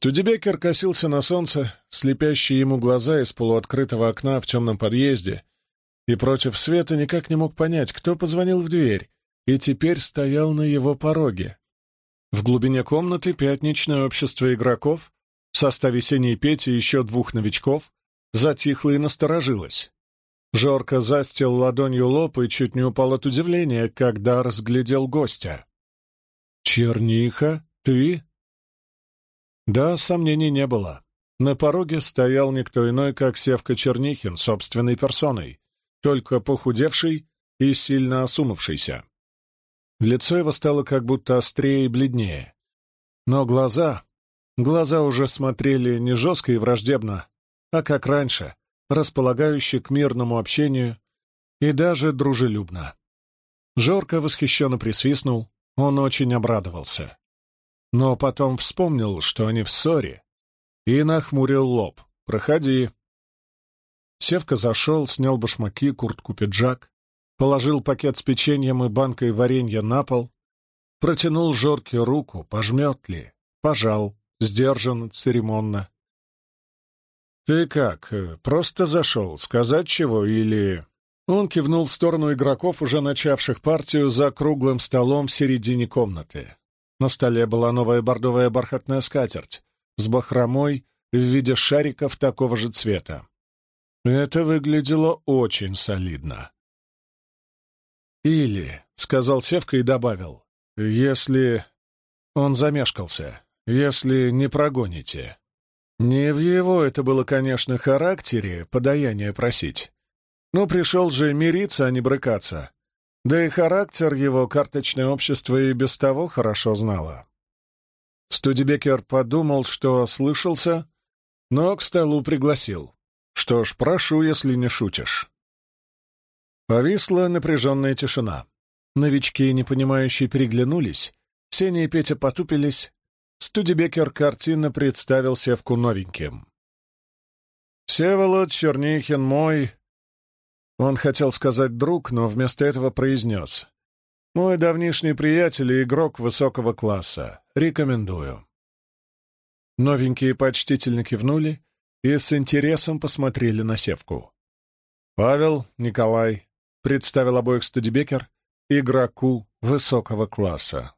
Студебекер косился на солнце, слепящие ему глаза из полуоткрытого окна в темном подъезде, и против света никак не мог понять, кто позвонил в дверь и теперь стоял на его пороге. В глубине комнаты пятничное общество игроков в составе Сени и Пети еще двух новичков затихло и насторожилось. Жорко застил ладонью лоб и чуть не упал от удивления, когда разглядел гостя. «Черниха, ты?» Да, сомнений не было. На пороге стоял никто иной, как Севка Чернихин, собственной персоной, только похудевший и сильно осунувшийся. Лицо его стало как будто острее и бледнее. Но глаза... Глаза уже смотрели не жестко и враждебно, а как раньше, располагающие к мирному общению и даже дружелюбно. Жорко восхищенно присвистнул, он очень обрадовался. Но потом вспомнил, что они в ссоре, и нахмурил лоб. «Проходи». Севка зашел, снял башмаки, куртку, пиджак, положил пакет с печеньем и банкой варенья на пол, протянул Жорке руку, пожмет ли, пожал, сдержанно, церемонно. «Ты как, э, просто зашел? Сказать чего или...» Он кивнул в сторону игроков, уже начавших партию за круглым столом в середине комнаты. На столе была новая бордовая бархатная скатерть с бахромой в виде шариков такого же цвета. Это выглядело очень солидно. «Или», — сказал Севка и добавил, — «если...» Он замешкался. «Если не прогоните». Не в его это было, конечно, характере подаяние просить. Но пришел же мириться, а не брыкаться. Да и характер его карточное общество и без того хорошо знало. Студебекер подумал, что слышался, но к столу пригласил. «Что ж, прошу, если не шутишь». Повисла напряженная тишина. Новички, непонимающие, переглянулись. Сеня и Петя потупились. Студебекер картинно представил Севку новеньким. «Всеволод Чернихин мой...» Он хотел сказать «друг», но вместо этого произнес. «Мой давнишний приятель и игрок высокого класса. Рекомендую». Новенькие почтительно кивнули и с интересом посмотрели на Севку. «Павел, Николай, представил обоих Студебекер игроку высокого класса.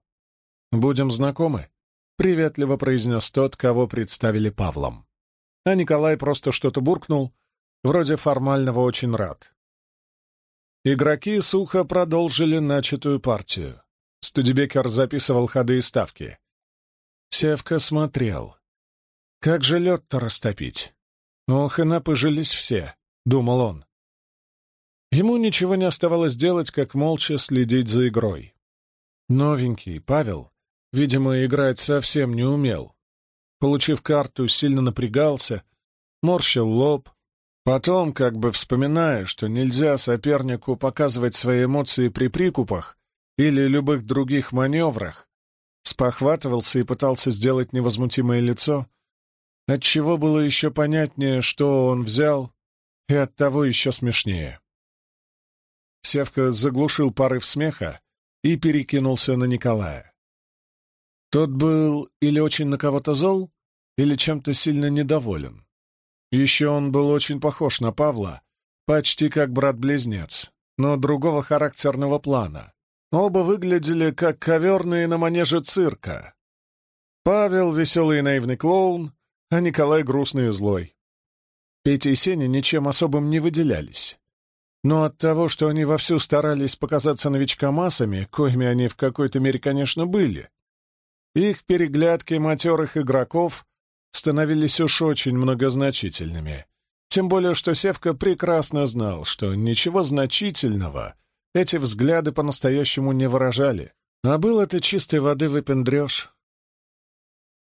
«Будем знакомы?» — приветливо произнес тот, кого представили Павлом. А Николай просто что-то буркнул, вроде формального «очень рад». Игроки сухо продолжили начатую партию. Студебекер записывал ходы и ставки. Севка смотрел. «Как же лед-то растопить?» «Ох, и напыжились все», — думал он. Ему ничего не оставалось делать, как молча следить за игрой. Новенький Павел, видимо, играть совсем не умел. Получив карту, сильно напрягался, морщил лоб. Потом, как бы вспоминая, что нельзя сопернику показывать свои эмоции при прикупах или любых других маневрах, спохватывался и пытался сделать невозмутимое лицо, отчего было еще понятнее, что он взял, и оттого еще смешнее. Севка заглушил порыв смеха и перекинулся на Николая. Тот был или очень на кого-то зол, или чем-то сильно недоволен. Еще он был очень похож на Павла, почти как брат-близнец, но другого характерного плана. Оба выглядели как коверные на манеже цирка. Павел — веселый и наивный клоун, а Николай — грустный и злой. Петя и Сеня ничем особым не выделялись. Но от того, что они вовсю старались показаться новичкомассами, коими они в какой-то мере, конечно, были, их переглядки матерых игроков становились уж очень многозначительными. Тем более, что Севка прекрасно знал, что ничего значительного эти взгляды по-настоящему не выражали, а был это чистой воды выпендреж.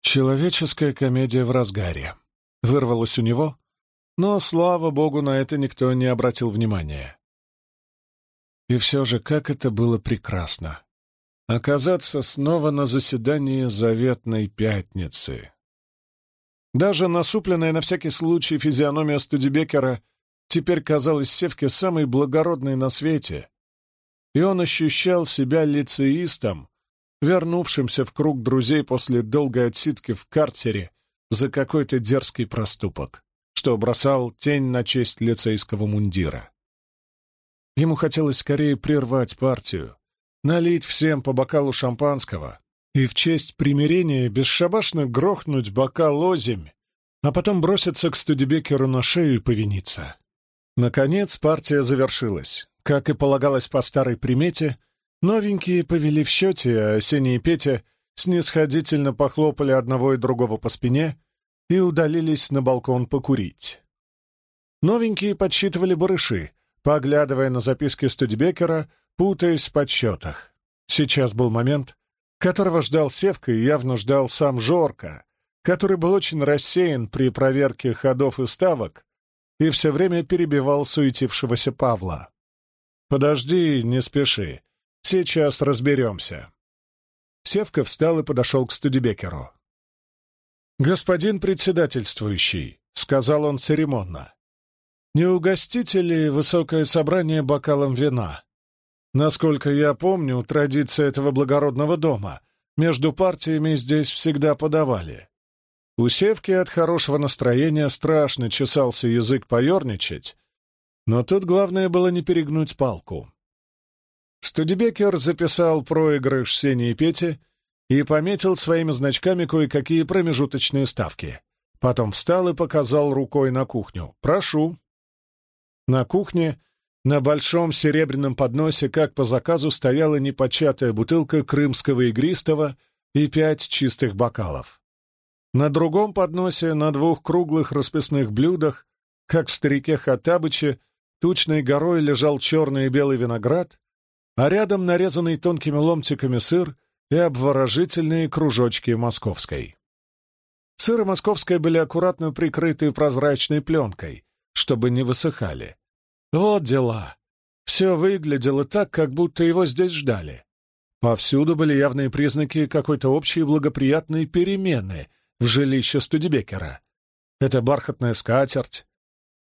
Человеческая комедия в разгаре. Вырвалось у него, но, слава богу, на это никто не обратил внимания. И все же, как это было прекрасно! Оказаться снова на заседании заветной пятницы. Даже насупленная на всякий случай физиономия Студебекера теперь казалась Севке самой благородной на свете, и он ощущал себя лицеистом, вернувшимся в круг друзей после долгой отсидки в карцере за какой-то дерзкий проступок, что бросал тень на честь лицейского мундира. Ему хотелось скорее прервать партию, налить всем по бокалу шампанского и в честь примирения бесшабашно грохнуть бокал озимь, а потом броситься к Студебекеру на шею и повиниться. Наконец партия завершилась. Как и полагалось по старой примете, новенькие повели в счете, а Сеня и Петя снисходительно похлопали одного и другого по спине и удалились на балкон покурить. Новенькие подсчитывали барыши, поглядывая на записки Студебекера, путаясь в подсчетах. Сейчас был момент, которого ждал Севка и явно ждал сам Жорка, который был очень рассеян при проверке ходов и ставок и все время перебивал суетившегося Павла. «Подожди, не спеши. Сейчас разберемся». Севка встал и подошел к Студебекеру. «Господин председательствующий», — сказал он церемонно, — «не угостите ли высокое собрание бокалом вина? Насколько я помню, традиция этого благородного дома между партиями здесь всегда подавали. У Севки от хорошего настроения страшно чесался язык поерничать, но тут главное было не перегнуть палку. Студебекер записал проигрыш Сени и Пети и пометил своими значками кое-какие промежуточные ставки. Потом встал и показал рукой на кухню. «Прошу». На кухне на большом серебряном подносе, как по заказу, стояла непочатая бутылка крымского игристого и пять чистых бокалов. На другом подносе, на двух круглых расписных блюдах, как в старике Хаттабыче, тучной горой лежал черный и белый виноград, а рядом нарезанный тонкими ломтиками сыр и обворожительные кружочки московской. Сыр и московская были аккуратно прикрыты прозрачной пленкой, чтобы не высыхали. Вот дела. Все выглядело так, как будто его здесь ждали. Повсюду были явные признаки какой-то общей благоприятной перемены в жилище Студебекера. Это бархатная скатерть,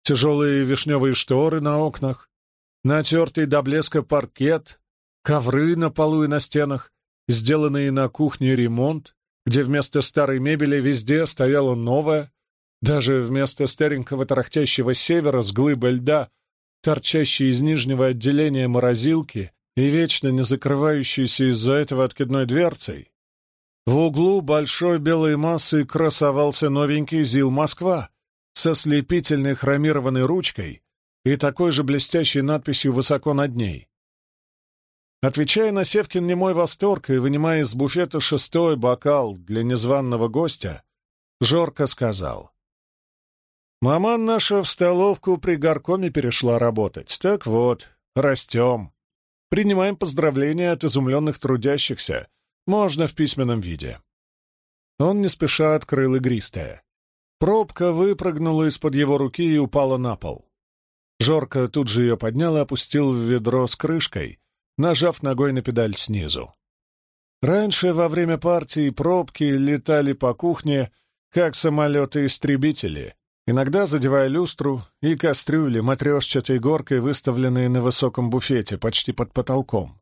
тяжелые вишневые шторы на окнах, натертый до блеска паркет, ковры на полу и на стенах, сделанный на кухне ремонт, где вместо старой мебели везде стояла новая, даже вместо старенького тарахтящего севера с глыбой льда торчащей из нижнего отделения морозилки и вечно не закрывающейся из-за этого откидной дверцей, в углу большой белой массы красовался новенький ЗИЛ «Москва» со слепительной хромированной ручкой и такой же блестящей надписью высоко над ней. Отвечая на Севкин немой восторг и вынимая из буфета шестой бокал для незваного гостя, Жорко сказал. Маман наша в столовку при горкоме перешла работать. Так вот, растем. Принимаем поздравления от изумленных трудящихся. Можно в письменном виде. Он не спеша открыл игристое. Пробка выпрыгнула из-под его руки и упала на пол. Жорка тут же ее поднял и опустил в ведро с крышкой, нажав ногой на педаль снизу. Раньше во время партии пробки летали по кухне, как самолеты-истребители — иногда задевая люстру и кастрюли матрешчатой горкой, выставленные на высоком буфете, почти под потолком.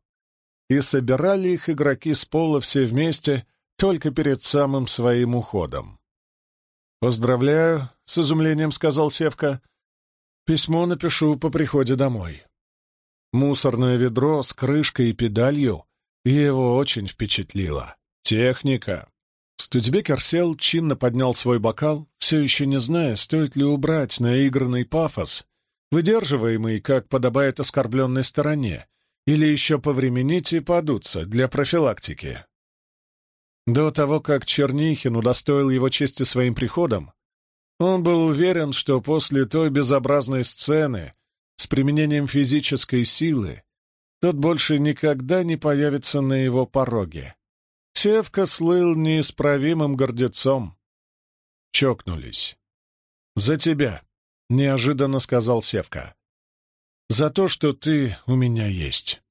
И собирали их игроки с пола все вместе только перед самым своим уходом. «Поздравляю», — с изумлением сказал Севка. «Письмо напишу по приходе домой». Мусорное ведро с крышкой и педалью его очень впечатлило. Техника. Студебекер сел, чинно поднял свой бокал, все еще не зная, стоит ли убрать наигранный пафос, выдерживаемый, как подобает оскорбленной стороне, или еще повременить и подуться для профилактики. До того, как Чернихин удостоил его чести своим приходом, он был уверен, что после той безобразной сцены с применением физической силы тот больше никогда не появится на его пороге. Севка слыл неисправимым гордецом. Чокнулись. «За тебя», — неожиданно сказал Севка. «За то, что ты у меня есть».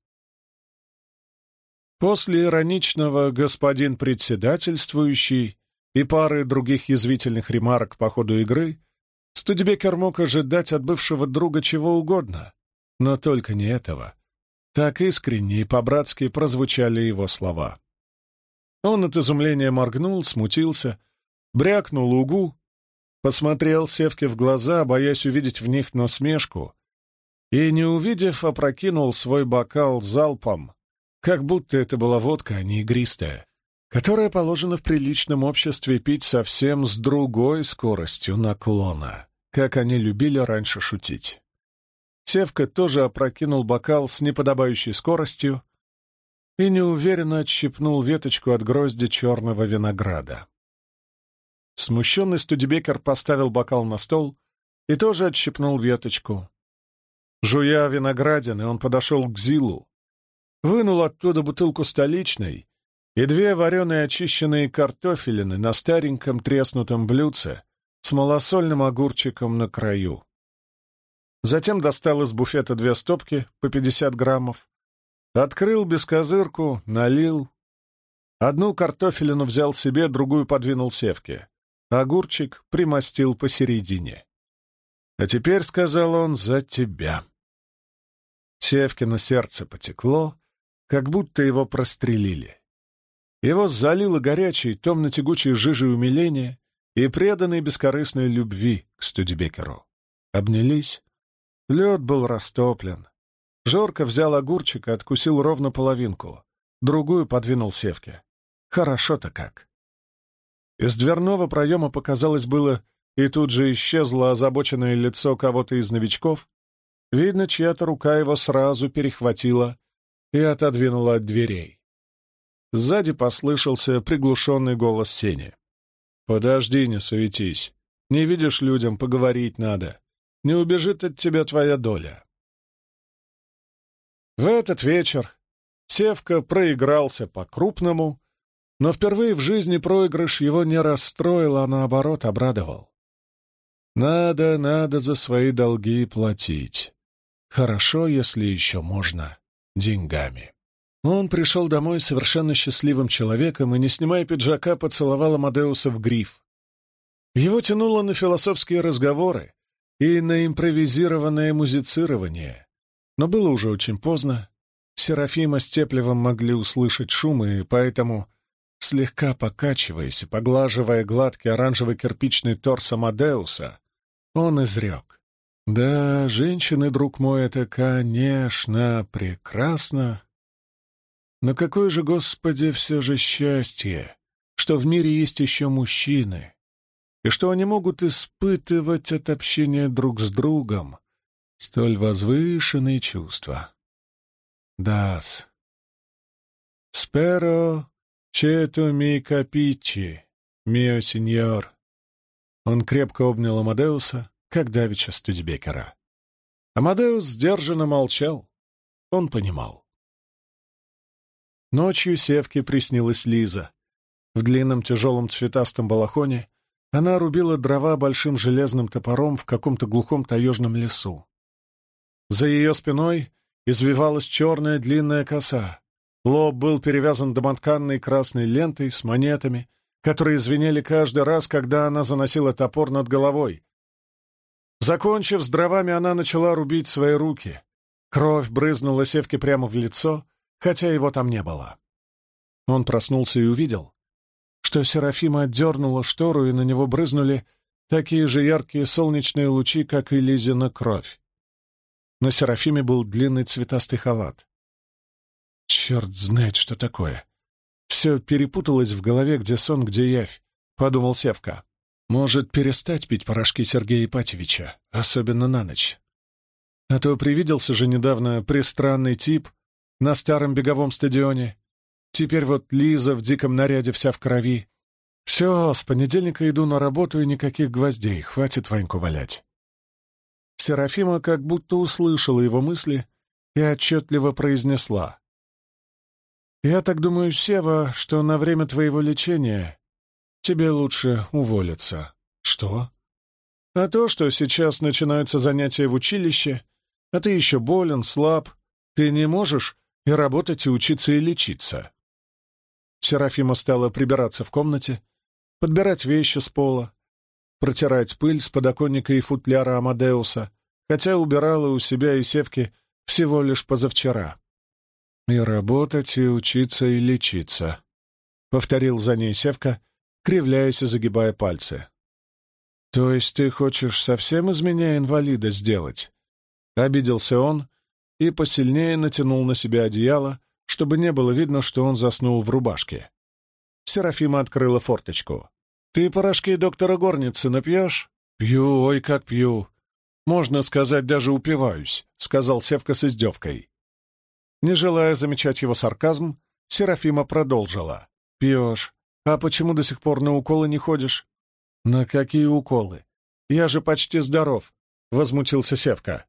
После ироничного «господин председательствующий» и пары других язвительных ремарок по ходу игры, Студебекер мог ожидать от бывшего друга чего угодно, но только не этого. Так искренне и по-братски прозвучали его слова. Он от изумления моргнул, смутился, брякнул угу, посмотрел Севке в глаза, боясь увидеть в них насмешку, и, не увидев, опрокинул свой бокал залпом, как будто это была водка, а не игристая, которая положена в приличном обществе пить совсем с другой скоростью наклона, как они любили раньше шутить. Севка тоже опрокинул бокал с неподобающей скоростью и неуверенно отщипнул веточку от грозди черного винограда. Смущенный Студебекер поставил бокал на стол и тоже отщипнул веточку. Жуя виноградины, он подошел к Зилу, вынул оттуда бутылку столичной и две вареные очищенные картофелины на стареньком треснутом блюдце с малосольным огурчиком на краю. Затем достал из буфета две стопки по 50 граммов, открыл бескозырку, налил. Одну картофелину взял себе, другую подвинул севке. Огурчик примостил посередине. «А теперь, — сказал он, — за тебя». Севкино сердце потекло, как будто его прострелили. Его залило горячей, томно-тягучей жижей умиления и преданной бескорыстной любви к Студебекеру. Обнялись, Лед был растоплен. Жорко взял огурчик и откусил ровно половинку. Другую подвинул Севке. Хорошо-то как. Из дверного проема показалось было, и тут же исчезло озабоченное лицо кого-то из новичков. Видно, чья-то рука его сразу перехватила и отодвинула от дверей. Сзади послышался приглушенный голос Сени. «Подожди, не суетись. Не видишь, людям поговорить надо не убежит от тебя твоя доля. В этот вечер Севка проигрался по-крупному, но впервые в жизни проигрыш его не расстроил, а наоборот обрадовал. Надо, надо за свои долги платить. Хорошо, если еще можно, деньгами. Он пришел домой совершенно счастливым человеком и, не снимая пиджака, поцеловал Амадеуса в гриф. Его тянуло на философские разговоры, и на импровизированное музицирование. Но было уже очень поздно. Серафима с Теплевым могли услышать шум, и поэтому, слегка покачиваясь и поглаживая гладкий оранжевый кирпичный торс Амадеуса, он изрек. «Да, женщины, друг мой, это, конечно, прекрасно. Но какое же, Господи, все же счастье, что в мире есть еще мужчины, и что они могут испытывать от общения друг с другом столь возвышенные чувства. Дас. Сперо чето ми капичи, мио сеньор. Он крепко обнял Амадеуса, как давеча Студебекера. Амадеус сдержанно молчал. Он понимал. Ночью Севке приснилась Лиза. В длинном тяжелом цветастом балахоне она рубила дрова большим железным топором в каком-то глухом таежном лесу. За ее спиной извивалась черная длинная коса. Лоб был перевязан домотканной красной лентой с монетами, которые звенели каждый раз, когда она заносила топор над головой. Закончив с дровами, она начала рубить свои руки. Кровь брызнула Севке прямо в лицо, хотя его там не было. Он проснулся и увидел, что Серафима отдернула штору, и на него брызнули такие же яркие солнечные лучи, как и Лизина кровь. На Серафиме был длинный цветастый халат. «Черт знает, что такое!» Все перепуталось в голове, где сон, где явь, — подумал Севка. Может, перестать пить порошки Сергея Ипатьевича, особенно на ночь. А то привиделся же недавно пристранный тип на старом беговом стадионе, Теперь вот Лиза в диком наряде вся в крови. Все, с понедельника иду на работу и никаких гвоздей, хватит Ваньку валять. Серафима как будто услышала его мысли и отчетливо произнесла. «Я так думаю, Сева, что на время твоего лечения тебе лучше уволиться». «Что?» «А то, что сейчас начинаются занятия в училище, а ты еще болен, слаб, ты не можешь и работать, и учиться, и лечиться. Серафима стала прибираться в комнате, подбирать вещи с пола, протирать пыль с подоконника и футляра Амадеуса, хотя убирала у себя и Севки всего лишь позавчера. «И работать, и учиться, и лечиться», — повторил за ней Севка, кривляясь и загибая пальцы. «То есть ты хочешь совсем из меня инвалида сделать?» Обиделся он и посильнее натянул на себя одеяло, чтобы не было видно, что он заснул в рубашке. Серафима открыла форточку. «Ты порошки доктора Горницы напьешь?» «Пью, ой, как пью. Можно сказать, даже упиваюсь», — сказал Севка с издевкой. Не желая замечать его сарказм, Серафима продолжила. «Пьешь. А почему до сих пор на уколы не ходишь?» «На какие уколы? Я же почти здоров», — возмутился Севка.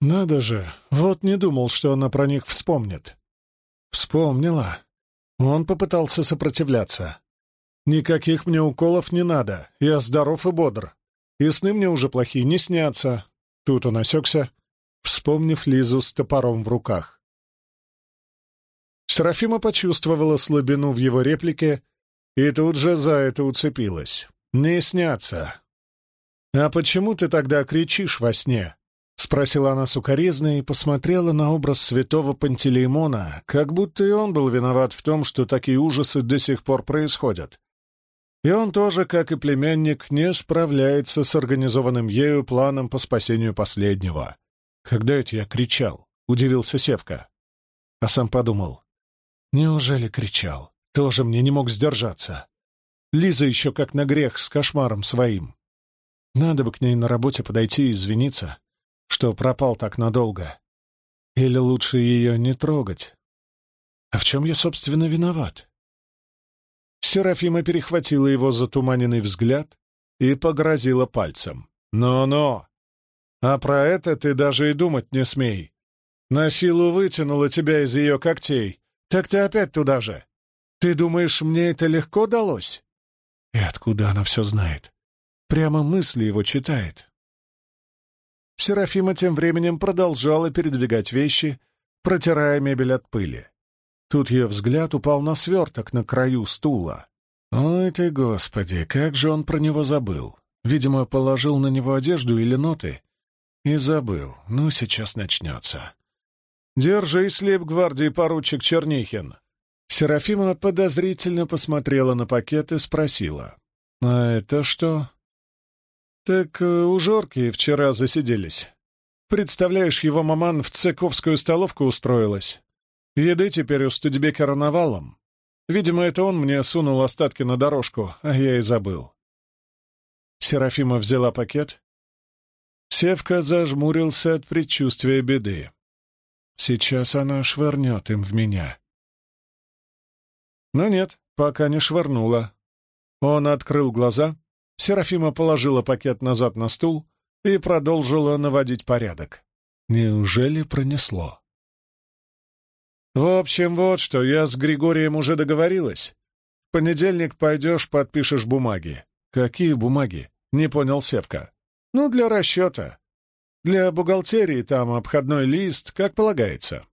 «Надо же, вот не думал, что она про них вспомнит». «Вспомнила». Он попытался сопротивляться. «Никаких мне уколов не надо, я здоров и бодр. И сны мне уже плохие не снятся». Тут он осекся, вспомнив Лизу с топором в руках. Серафима почувствовала слабину в его реплике и тут же за это уцепилась. «Не снятся». «А почему ты тогда кричишь во сне?» — спросила она сукоризно и посмотрела на образ святого Пантелеймона, как будто и он был виноват в том, что такие ужасы до сих пор происходят. И он тоже, как и племянник, не справляется с организованным ею планом по спасению последнего. «Когда это я кричал?» — удивился Севка. А сам подумал. «Неужели кричал? Тоже мне не мог сдержаться. Лиза еще как на грех с кошмаром своим. Надо бы к ней на работе подойти и извиниться что пропал так надолго. Или лучше ее не трогать? А в чем я, собственно, виноват? Серафима перехватила его затуманенный взгляд и погрозила пальцем. «Но-но! А про это ты даже и думать не смей. На силу вытянула тебя из ее когтей. Так ты опять туда же. Ты думаешь, мне это легко далось?» И откуда она все знает? Прямо мысли его читает. Серафима тем временем продолжала передвигать вещи, протирая мебель от пыли. Тут ее взгляд упал на сверток на краю стула. Ой ты, господи, как же он про него забыл. Видимо, положил на него одежду или ноты. И забыл. Ну, сейчас начнется. «Держись, лейб-гвардии поручик Чернихин!» Серафима подозрительно посмотрела на пакет и спросила. «А это что?» «Так э, у Жорки вчера засиделись. Представляешь, его маман в цековскую столовку устроилась. Еды теперь у Студебекера навалом. Видимо, это он мне сунул остатки на дорожку, а я и забыл». Серафима взяла пакет. Севка зажмурился от предчувствия беды. Сейчас она швырнет им в меня. Но нет, пока не швырнула. Он открыл глаза, Серафима положила пакет назад на стул и продолжила наводить порядок. Неужели пронесло? «В общем, вот что, я с Григорием уже договорилась. В понедельник пойдешь, подпишешь бумаги». «Какие бумаги?» — не понял Севка. «Ну, для расчета. Для бухгалтерии там обходной лист, как полагается».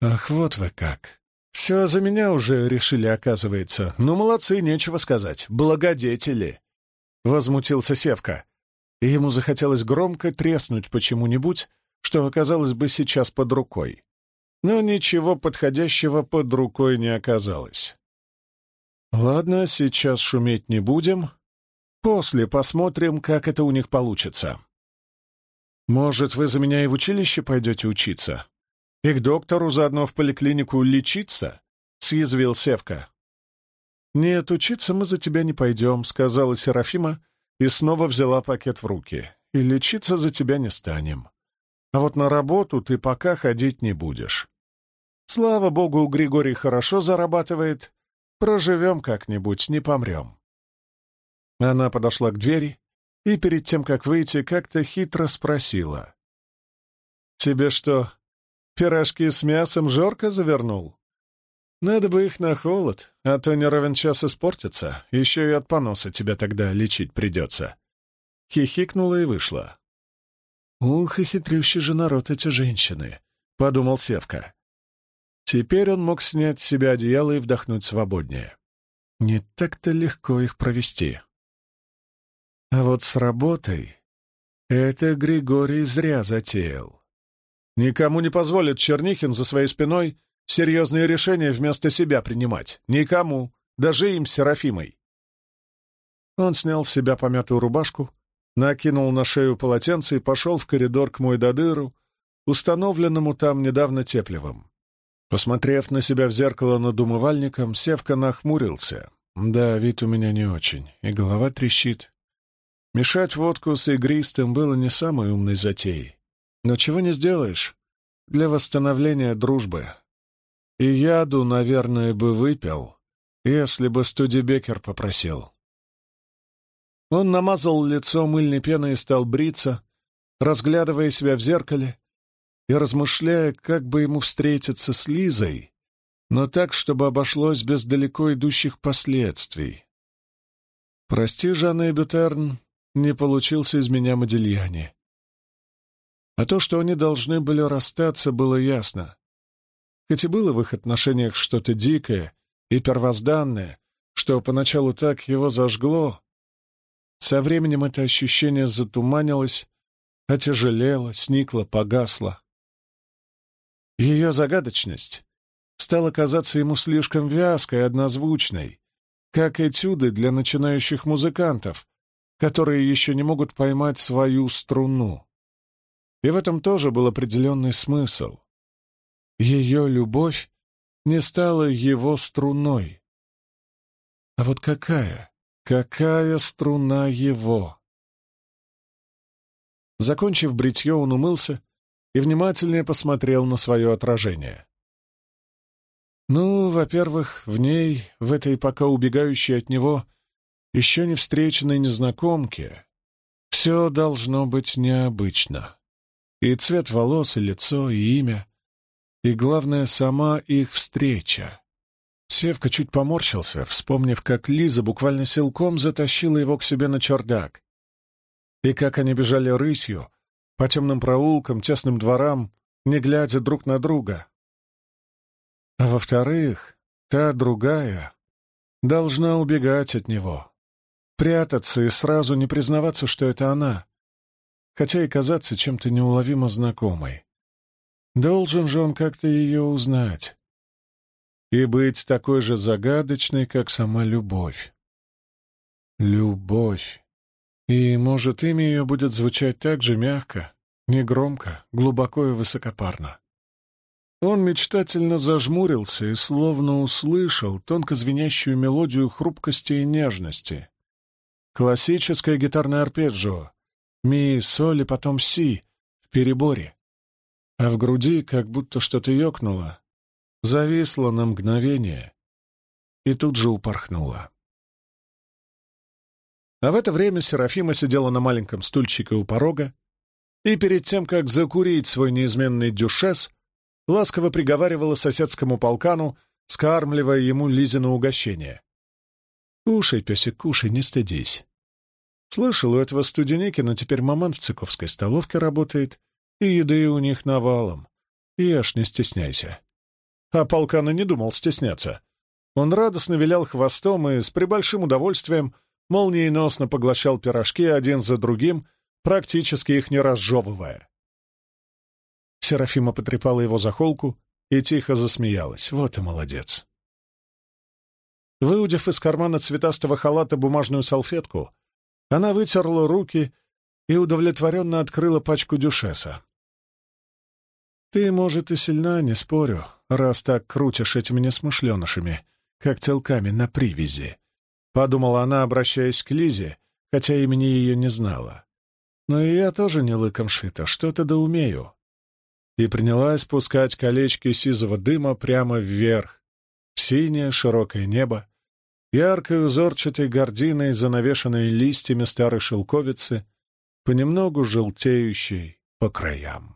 «Ах, вот вы как!» «Все за меня уже решили, оказывается. Ну, молодцы, нечего сказать. Благодетели!» Возмутился Севка. Ему захотелось громко треснуть почему-нибудь, что оказалось бы сейчас под рукой. Но ничего подходящего под рукой не оказалось. «Ладно, сейчас шуметь не будем. После посмотрим, как это у них получится. Может, вы за меня и в училище пойдете учиться?» «И к доктору заодно в поликлинику лечиться?» — съязвил Севка. «Нет, учиться мы за тебя не пойдем», — сказала Серафима и снова взяла пакет в руки. «И лечиться за тебя не станем. А вот на работу ты пока ходить не будешь. Слава богу, Григорий хорошо зарабатывает. Проживем как-нибудь, не помрем». Она подошла к двери и перед тем, как выйти, как-то хитро спросила. «Тебе что, Пирожки с мясом Жорка завернул. Надо бы их на холод, а то не ровен час испортится. Еще и от поноса тебя тогда лечить придется. Хихикнула и вышла. «Ух, и хитрющий же народ эти женщины», — подумал Севка. Теперь он мог снять с себя одеяло и вдохнуть свободнее. Не так-то легко их провести. А вот с работой это Григорий зря затеял. Никому не позволит Чернихин за своей спиной серьезные решения вместо себя принимать. Никому. Даже им, Серафимой. Он снял с себя помятую рубашку, накинул на шею полотенце и пошел в коридор к Мойдадыру, установленному там недавно тепливым. Посмотрев на себя в зеркало над умывальником, Севка нахмурился. Да, вид у меня не очень, и голова трещит. Мешать водку с игристым было не самой умной затеей. Но чего не сделаешь для восстановления дружбы. И яду, наверное, бы выпил, если бы Студебекер попросил. Он намазал лицо мыльной пеной и стал бриться, разглядывая себя в зеркале и размышляя, как бы ему встретиться с Лизой, но так, чтобы обошлось без далеко идущих последствий. «Прости, Жанна Бютерн, не получился из меня Модильяне». А то, что они должны были расстаться, было ясно. Хоть и было в их отношениях что-то дикое и первозданное, что поначалу так его зажгло, со временем это ощущение затуманилось, отяжелело, сникло, погасло. Ее загадочность стала казаться ему слишком вязкой однозвучной, как этюды для начинающих музыкантов, которые еще не могут поймать свою струну. И в этом тоже был определенный смысл. Ее любовь не стала его струной. А вот какая? Какая струна его? Закончив бритье, он умылся и внимательнее посмотрел на свое отражение. Ну, во-первых, в ней, в этой пока убегающей от него, еще не встреченной незнакомке, все должно быть необычно. И цвет волос, и лицо, и имя, и, главное, сама их встреча. Севка чуть поморщился, вспомнив, как Лиза буквально силком затащила его к себе на чердак. И как они бежали рысью по темным проулкам, тесным дворам, не глядя друг на друга. А во-вторых, та другая должна убегать от него, прятаться и сразу не признаваться, что это она, хотя и казаться чем-то неуловимо знакомой. Должен же он как-то ее узнать и быть такой же загадочной, как сама любовь. Любовь. И, может, имя ее будет звучать так же мягко, негромко, глубоко и высокопарно. Он мечтательно зажмурился и словно услышал тонко звенящую мелодию хрупкости и нежности. Классическое гитарное арпеджио. Ми, соль и потом си в переборе. А в груди как будто что-то ёкнуло, зависла на мгновение и тут же упорхнула. А в это время Серафима сидела на маленьком стульчике у порога и перед тем, как закурить свой неизменный дюшес, ласково приговаривала соседскому полкану, скармливая ему Лизину угощение. «Кушай, песик, кушай, не стыдись. Слышал, у этого Студеникина теперь маман в Цыковской столовке работает, и еды у них навалом. Ешь, не стесняйся. А полкана не думал стесняться. Он радостно вилял хвостом и с прибольшим удовольствием молниеносно поглощал пирожки один за другим, практически их не разжевывая. Серафима потрепала его за холку и тихо засмеялась. Вот и молодец. Выудив из кармана цветастого халата бумажную салфетку, она вытерла руки и удовлетворенно открыла пачку дюшеса. «Ты, может, и сильна, не спорю, раз так крутишь этими несмышленышами, как телками на привязи», — подумала она, обращаясь к Лизе, хотя имени ее не знала. «Но и я тоже не лыком шита, что-то да умею». И принялась пускать колечки сизого дыма прямо вверх, в синее широкое небо, яркой узорчатой гординой, занавешенной листьями старой шелковицы, понемногу желтеющей по краям.